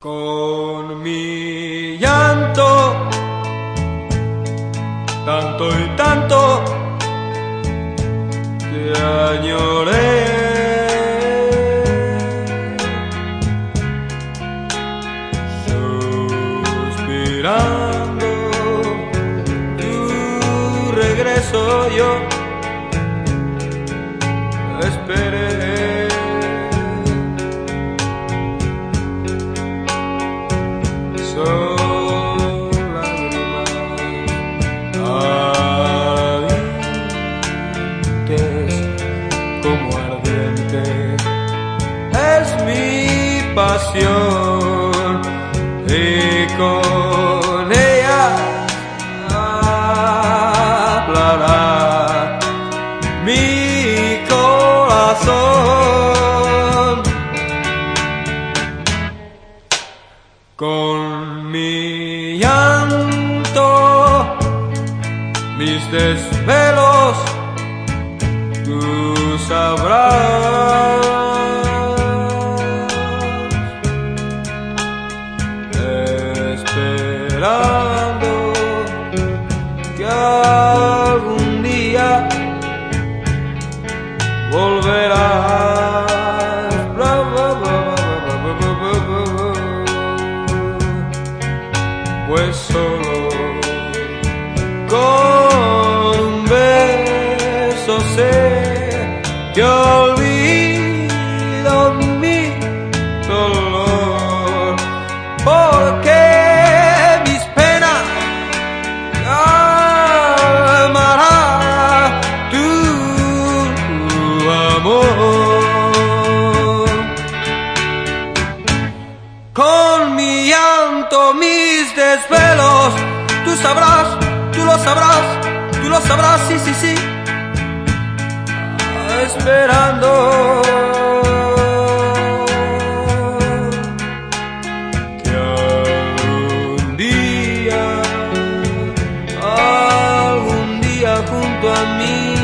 Con mi llanto, tanto y tanto, te añoré. Suspirando tu regreso yo pasión y con ella hablará mi corazón. Con mi llanto, mis desvelos, esperando que algún día volverás. Pues solo con sé. Mis desvelos, tú sabrás, tú lo sabrás, tú lo sabrás, sí, sí, sí. Esperando. que algún día, algún día junto a mí,